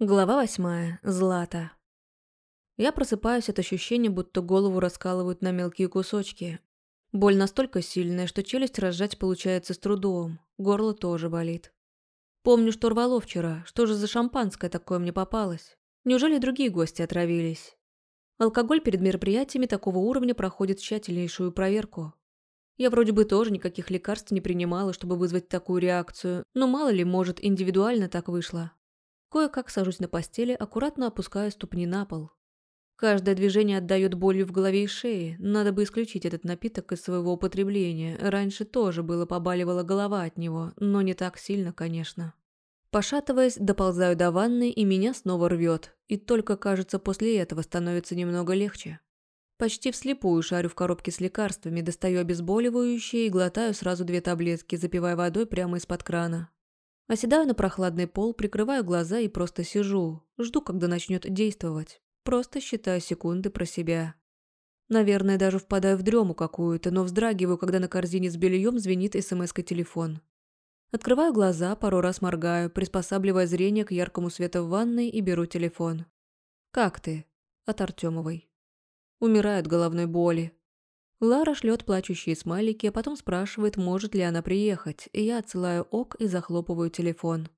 Глава восьмая. Злата. Я просыпаюсь от ощущения, будто голову раскалывают на мелкие кусочки. Боль настолько сильная, что челюсть разжать получается с трудом. Горло тоже болит. Помню, что рвало вчера. Что же за шампанское такое мне попалось? Неужели другие гости отравились? Алкоголь перед мероприятиями такого уровня проходит тщательнейшую проверку. Я вроде бы тоже никаких лекарств не принимала, чтобы вызвать такую реакцию, но мало ли, может, индивидуально так вышло. Кое-как сажусь на постели, аккуратно опускаю ступни на пол. Каждое движение отдает болью в голове и шее. Надо бы исключить этот напиток из своего употребления. Раньше тоже было побаливала голова от него, но не так сильно, конечно. Пошатываясь, доползаю до ванны, и меня снова рвет. И только, кажется, после этого становится немного легче. Почти вслепую шарю в коробке с лекарствами, достаю обезболивающие и глотаю сразу две таблетки, запивая водой прямо из-под крана. Оседаю на прохладный пол, прикрываю глаза и просто сижу. Жду, когда начнет действовать. Просто считаю секунды про себя. Наверное, даже впадаю в дрему какую-то, но вздрагиваю, когда на корзине с бельем звенит смс-ка телефон. Открываю глаза, пару раз моргаю, приспосабливая зрение к яркому свету в ванной и беру телефон. «Как ты?» От Артемовой. Умираю от головной боли. Лара шлет плачущие смайлики, а потом спрашивает, может ли она приехать, и я отсылаю ок и захлопываю телефон.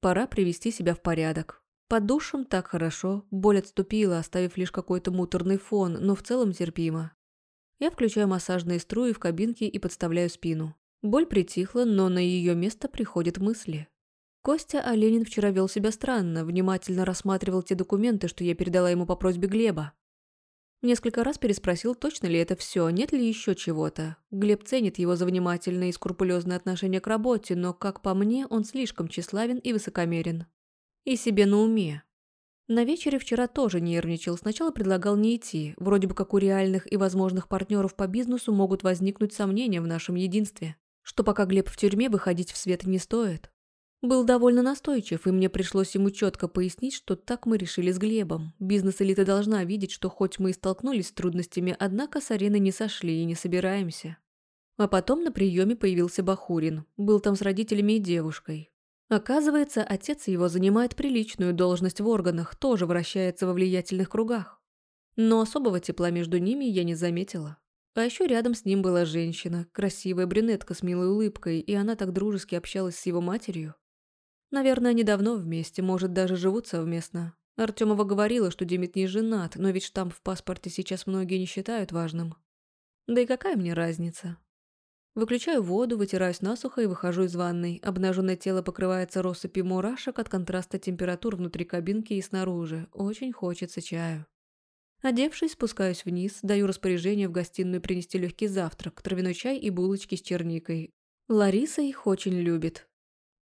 Пора привести себя в порядок. Под душем так хорошо, боль отступила, оставив лишь какой-то муторный фон, но в целом терпимо. Я включаю массажные струи в кабинке и подставляю спину. Боль притихла, но на ее место приходят мысли. Костя Оленин вчера вел себя странно, внимательно рассматривал те документы, что я передала ему по просьбе Глеба. Несколько раз переспросил, точно ли это все, нет ли еще чего-то. Глеб ценит его за внимательное и скрупулезное отношение к работе, но, как по мне, он слишком тщеславен и высокомерен. И себе на уме. На вечере вчера тоже нервничал. Сначала предлагал не идти. Вроде бы как у реальных и возможных партнеров по бизнесу могут возникнуть сомнения в нашем единстве. Что пока Глеб в тюрьме, выходить в свет не стоит. Был довольно настойчив, и мне пришлось ему четко пояснить, что так мы решили с Глебом. Бизнес-элита должна видеть, что хоть мы и столкнулись с трудностями, однако с арены не сошли и не собираемся. А потом на приеме появился Бахурин. Был там с родителями и девушкой. Оказывается, отец его занимает приличную должность в органах, тоже вращается во влиятельных кругах. Но особого тепла между ними я не заметила. А еще рядом с ним была женщина, красивая брюнетка с милой улыбкой, и она так дружески общалась с его матерью. Наверное, они давно вместе, может, даже живут совместно. Артемова говорила, что Демид не женат, но ведь штамп в паспорте сейчас многие не считают важным. Да и какая мне разница? Выключаю воду, вытираюсь насухо и выхожу из ванной. Обнаженное тело покрывается россыпью мурашек от контраста температур внутри кабинки и снаружи. Очень хочется чаю. Одевшись, спускаюсь вниз, даю распоряжение в гостиную принести легкий завтрак, травяной чай и булочки с черникой. Лариса их очень любит.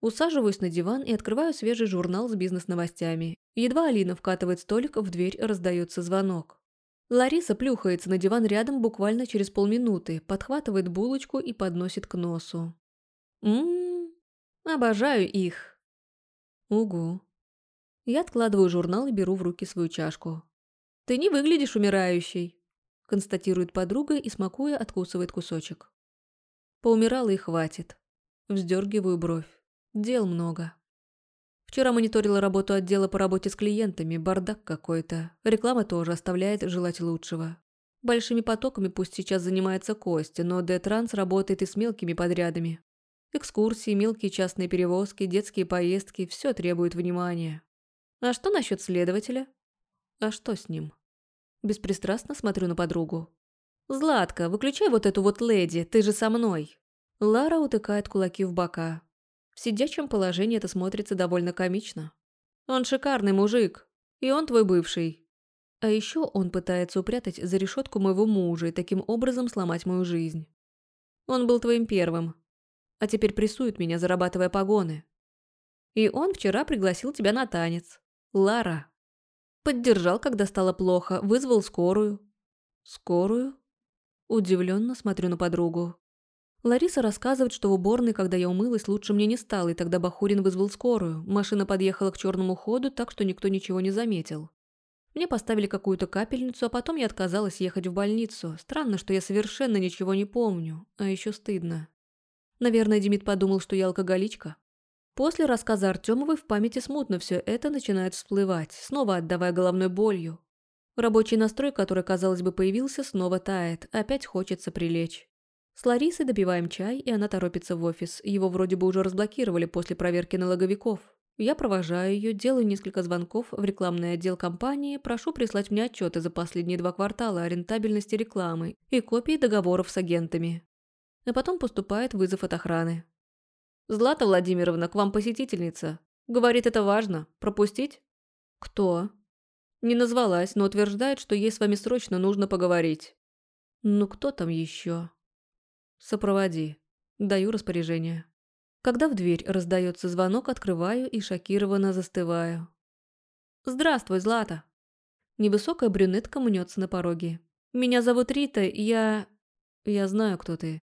Усаживаюсь на диван и открываю свежий журнал с бизнес-новостями. Едва Алина вкатывает столик, в дверь раздается звонок. Лариса плюхается на диван рядом буквально через полминуты, подхватывает булочку и подносит к носу. Ммм, обожаю их. Угу. Я откладываю журнал и беру в руки свою чашку. «Ты не выглядишь умирающей», – констатирует подруга и, смакуя, откусывает кусочек. Поумирала и хватит. Вздергиваю бровь. Дел много. Вчера мониторила работу отдела по работе с клиентами, бардак какой-то. Реклама тоже оставляет желать лучшего. Большими потоками пусть сейчас занимается Костя, но Д-Транс работает и с мелкими подрядами. Экскурсии, мелкие частные перевозки, детские поездки – все требует внимания. А что насчет следователя? А что с ним? Беспристрастно смотрю на подругу. «Златка, выключай вот эту вот леди, ты же со мной!» Лара утыкает кулаки в бока. В сидячем положении это смотрится довольно комично. Он шикарный мужик. И он твой бывший. А еще он пытается упрятать за решетку моего мужа и таким образом сломать мою жизнь. Он был твоим первым. А теперь прессует меня, зарабатывая погоны. И он вчера пригласил тебя на танец. Лара. Поддержал, когда стало плохо, вызвал скорую. Скорую? Удивленно смотрю на подругу. Лариса рассказывает, что в уборной, когда я умылась, лучше мне не стало, и тогда Бахурин вызвал скорую. Машина подъехала к черному ходу, так что никто ничего не заметил. Мне поставили какую-то капельницу, а потом я отказалась ехать в больницу. Странно, что я совершенно ничего не помню, а еще стыдно. Наверное, Демид подумал, что я алкоголичка. После рассказа Артемовой в памяти смутно все это начинает всплывать, снова отдавая головной болью. Рабочий настрой, который, казалось бы, появился, снова тает, опять хочется прилечь. С Ларисой допиваем чай, и она торопится в офис. Его вроде бы уже разблокировали после проверки налоговиков. Я провожаю ее, делаю несколько звонков в рекламный отдел компании, прошу прислать мне отчеты за последние два квартала о рентабельности рекламы и копии договоров с агентами. А потом поступает вызов от охраны. «Злата Владимировна, к вам посетительница. Говорит, это важно. Пропустить?» «Кто?» Не назвалась, но утверждает, что ей с вами срочно нужно поговорить. «Ну кто там еще?» «Сопроводи. Даю распоряжение». Когда в дверь раздается звонок, открываю и шокированно застываю. «Здравствуй, Злата!» Невысокая брюнетка мнется на пороге. «Меня зовут Рита, я...» «Я знаю, кто ты».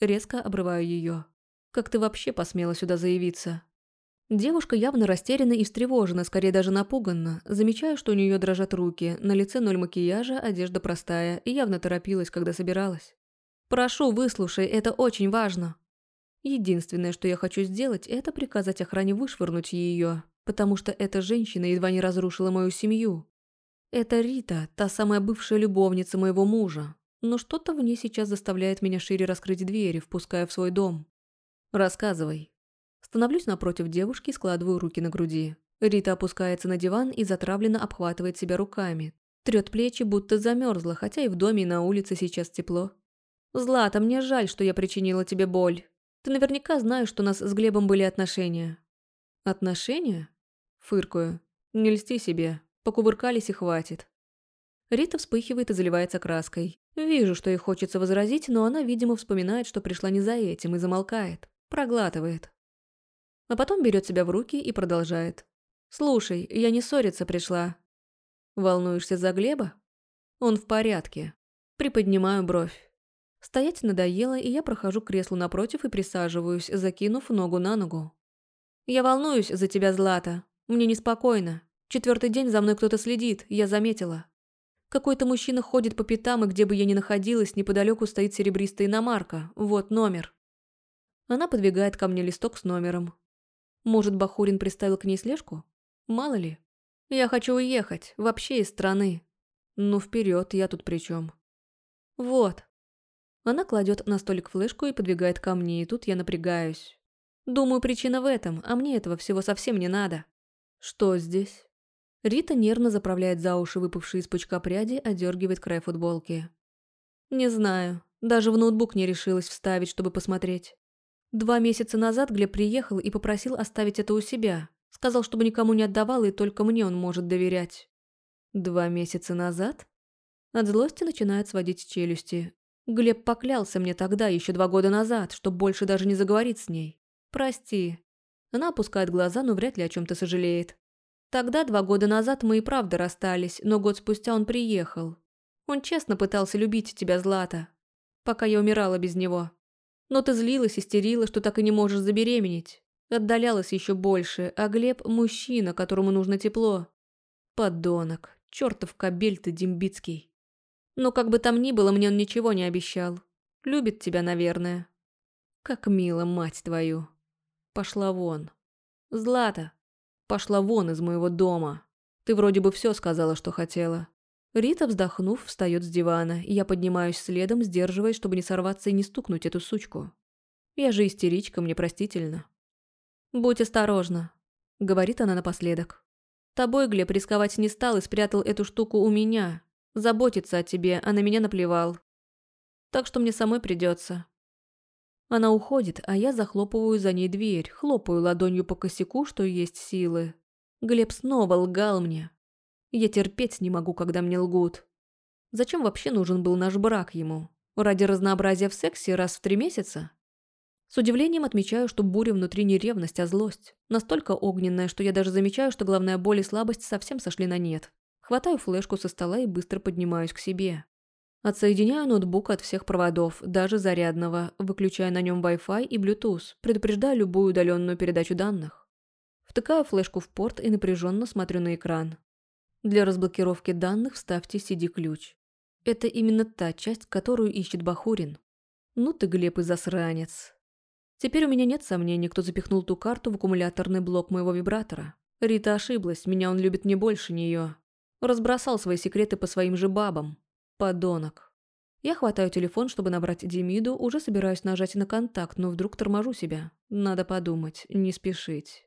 Резко обрываю ее. Как ты вообще посмела сюда заявиться?» Девушка явно растеряна и встревожена, скорее даже напуганна. Замечаю, что у нее дрожат руки, на лице ноль макияжа, одежда простая, и явно торопилась, когда собиралась. «Прошу, выслушай, это очень важно». Единственное, что я хочу сделать, это приказать охране вышвырнуть ее, потому что эта женщина едва не разрушила мою семью. Это Рита, та самая бывшая любовница моего мужа. Но что-то в ней сейчас заставляет меня шире раскрыть двери, впуская в свой дом. «Рассказывай». Становлюсь напротив девушки и складываю руки на груди. Рита опускается на диван и затравленно обхватывает себя руками. Трет плечи, будто замерзла, хотя и в доме, и на улице сейчас тепло. «Злата, мне жаль, что я причинила тебе боль. Ты наверняка знаешь, что у нас с Глебом были отношения». «Отношения?» Фыркую. «Не льсти себе. Покувыркались и хватит». Рита вспыхивает и заливается краской. Вижу, что ей хочется возразить, но она, видимо, вспоминает, что пришла не за этим, и замолкает. Проглатывает. А потом берет себя в руки и продолжает. «Слушай, я не ссориться пришла». «Волнуешься за Глеба?» «Он в порядке». Приподнимаю бровь. Стоять надоело, и я прохожу к креслу напротив и присаживаюсь, закинув ногу на ногу. «Я волнуюсь за тебя, Злата. Мне неспокойно. Четвертый день за мной кто-то следит, я заметила. Какой-то мужчина ходит по пятам, и где бы я ни находилась, неподалеку стоит серебристая иномарка. Вот номер. Она подвигает ко мне листок с номером. Может, Бахурин приставил к ней слежку? Мало ли. Я хочу уехать, вообще из страны. Ну, вперед, я тут при чем? Вот. Она кладет на столик флешку и подвигает ко мне, и тут я напрягаюсь. Думаю, причина в этом, а мне этого всего совсем не надо. Что здесь? Рита нервно заправляет за уши выпавшие из пучка пряди, одергивает край футболки. Не знаю. Даже в ноутбук не решилась вставить, чтобы посмотреть. Два месяца назад Глеб приехал и попросил оставить это у себя. Сказал, чтобы никому не отдавал, и только мне он может доверять. Два месяца назад? От злости начинает сводить челюсти. Глеб поклялся мне тогда, еще два года назад, что больше даже не заговорит с ней. Прости. Она опускает глаза, но вряд ли о чем-то сожалеет. Тогда, два года назад, мы и правда расстались, но год спустя он приехал. Он честно пытался любить тебя, Злата, пока я умирала без него. Но ты злилась, истерила, что так и не можешь забеременеть. Отдалялась еще больше, а Глеб – мужчина, которому нужно тепло. Подонок. Чертов кобель ты, Дембицкий. Но как бы там ни было, мне он ничего не обещал. Любит тебя, наверное. Как мило, мать твою. Пошла вон. Злата, пошла вон из моего дома. Ты вроде бы все сказала, что хотела. Рита, вздохнув, встает с дивана, и я поднимаюсь следом, сдерживаясь, чтобы не сорваться и не стукнуть эту сучку. Я же истеричка, мне простительно. «Будь осторожна», — говорит она напоследок. «Тобой Глеб рисковать не стал и спрятал эту штуку у меня. Заботиться о тебе, а на меня наплевал. Так что мне самой придется. Она уходит, а я захлопываю за ней дверь, хлопаю ладонью по косяку, что есть силы. Глеб снова лгал мне, я терпеть не могу, когда мне лгут. Зачем вообще нужен был наш брак ему? Ради разнообразия в сексе раз в три месяца? С удивлением отмечаю, что буря внутри не ревность, а злость. Настолько огненная, что я даже замечаю, что главная боль и слабость совсем сошли на нет. Хватаю флешку со стола и быстро поднимаюсь к себе. Отсоединяю ноутбук от всех проводов, даже зарядного, выключая на нем Wi-Fi и Bluetooth, предупреждая любую удаленную передачу данных. Втыкаю флешку в порт и напряженно смотрю на экран. Для разблокировки данных вставьте CD-ключ. Это именно та часть, которую ищет Бахурин. Ну ты, Глеб, и засранец. Теперь у меня нет сомнений, кто запихнул ту карту в аккумуляторный блок моего вибратора. Рита ошиблась, меня он любит не больше нее. Разбросал свои секреты по своим же бабам. Подонок. Я хватаю телефон, чтобы набрать Демиду, уже собираюсь нажать на контакт, но вдруг торможу себя. Надо подумать, не спешить.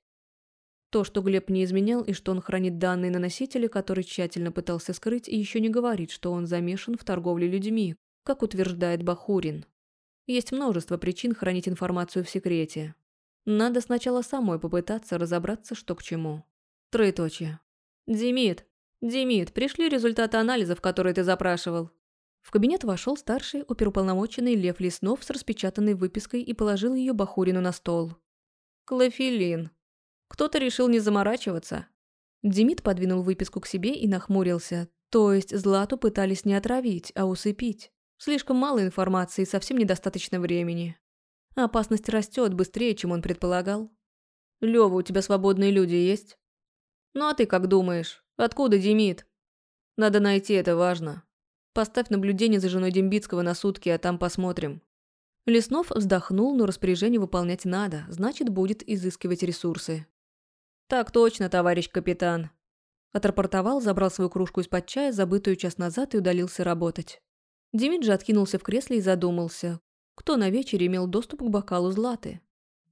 То, что Глеб не изменял и что он хранит данные на носителе, который тщательно пытался скрыть, еще не говорит, что он замешан в торговле людьми, как утверждает Бахурин. Есть множество причин хранить информацию в секрете. Надо сначала самой попытаться разобраться, что к чему. Троеточие. «Демид! Демид, пришли результаты анализов, которые ты запрашивал». В кабинет вошел старший оперуполномоченный Лев Леснов с распечатанной выпиской и положил ее Бахурину на стол. «Клофелин. Кто-то решил не заморачиваться». Демид подвинул выписку к себе и нахмурился. То есть Злату пытались не отравить, а усыпить. Слишком мало информации и совсем недостаточно времени. Опасность растет быстрее, чем он предполагал. Лёва, у тебя свободные люди есть? Ну а ты как думаешь? Откуда Демид? Надо найти, это важно. Поставь наблюдение за женой Дембицкого на сутки, а там посмотрим. Леснов вздохнул, но распоряжение выполнять надо, значит, будет изыскивать ресурсы. «Так точно, товарищ капитан», – отрапортовал, забрал свою кружку из-под чая, забытую час назад, и удалился работать. Димиджи откинулся в кресле и задумался, кто на вечере имел доступ к бокалу Златы.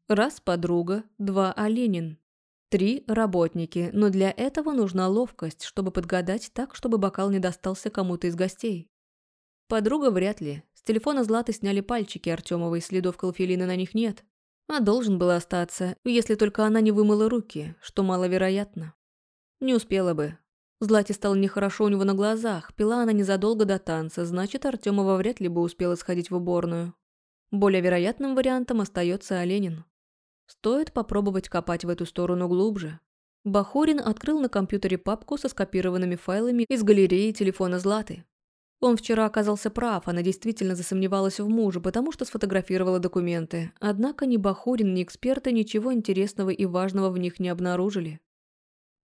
Раз – подруга, два – Оленин. Три – работники, но для этого нужна ловкость, чтобы подгадать так, чтобы бокал не достался кому-то из гостей. Подруга вряд ли. С телефона Златы сняли пальчики Артемовой, следов колфелина на них нет. А должен был остаться, если только она не вымыла руки, что маловероятно. Не успела бы, Злате стало нехорошо у него на глазах, пила она незадолго до танца, значит, Артемова вряд ли бы успела сходить в уборную. Более вероятным вариантом остается Оленин. Стоит попробовать копать в эту сторону глубже. Бахурин открыл на компьютере папку со скопированными файлами из галереи телефона Златы. Он вчера оказался прав, она действительно засомневалась в муже, потому что сфотографировала документы. Однако ни Бахурин, ни эксперты ничего интересного и важного в них не обнаружили.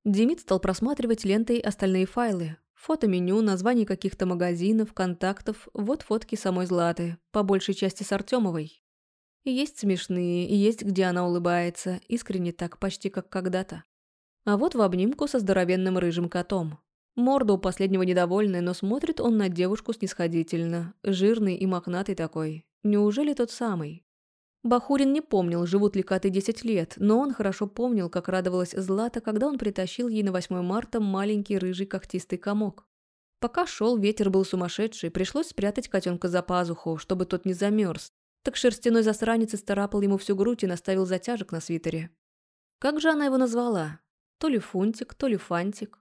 Демид стал просматривать лентой остальные файлы. Фото-меню, названия каких-то магазинов, контактов, вот фотки самой Златы, по большей части с Артемовой. И есть смешные, и есть, где она улыбается, искренне так, почти как когда-то. А вот в обнимку со здоровенным рыжим котом. Морда у последнего недовольная, но смотрит он на девушку снисходительно, жирный и мохнатый такой. Неужели тот самый? Бахурин не помнил, живут ли коты 10 лет, но он хорошо помнил, как радовалась Злата, когда он притащил ей на 8 марта маленький рыжий когтистый комок. Пока шел, ветер был сумасшедший, пришлось спрятать котенка за пазуху, чтобы тот не замерз. Так шерстяной засранец исцарапал ему всю грудь и наставил затяжек на свитере. Как же она его назвала? То ли Фунтик, то ли Фантик.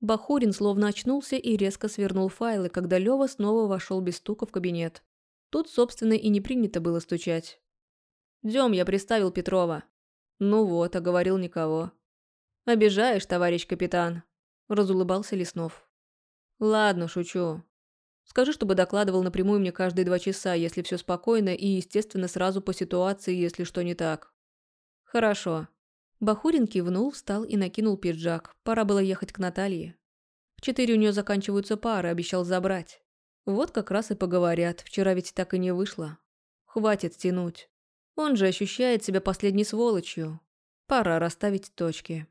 Бахурин словно очнулся и резко свернул файлы, когда Лёва снова вошел без стука в кабинет. Тут, собственно, и не принято было стучать. Дем, я приставил Петрова. Ну вот, а говорил никого. Обижаешь, товарищ капитан, разулыбался Леснов. Ладно, шучу. Скажи, чтобы докладывал напрямую мне каждые два часа, если все спокойно, и, естественно, сразу по ситуации, если что не так. Хорошо. Бахурин кивнул, встал и накинул пиджак. Пора было ехать к Наталье. В четыре у нее заканчиваются пары, обещал забрать. Вот как раз и поговорят, вчера ведь так и не вышло. Хватит тянуть. Он же ощущает себя последней сволочью. Пора расставить точки.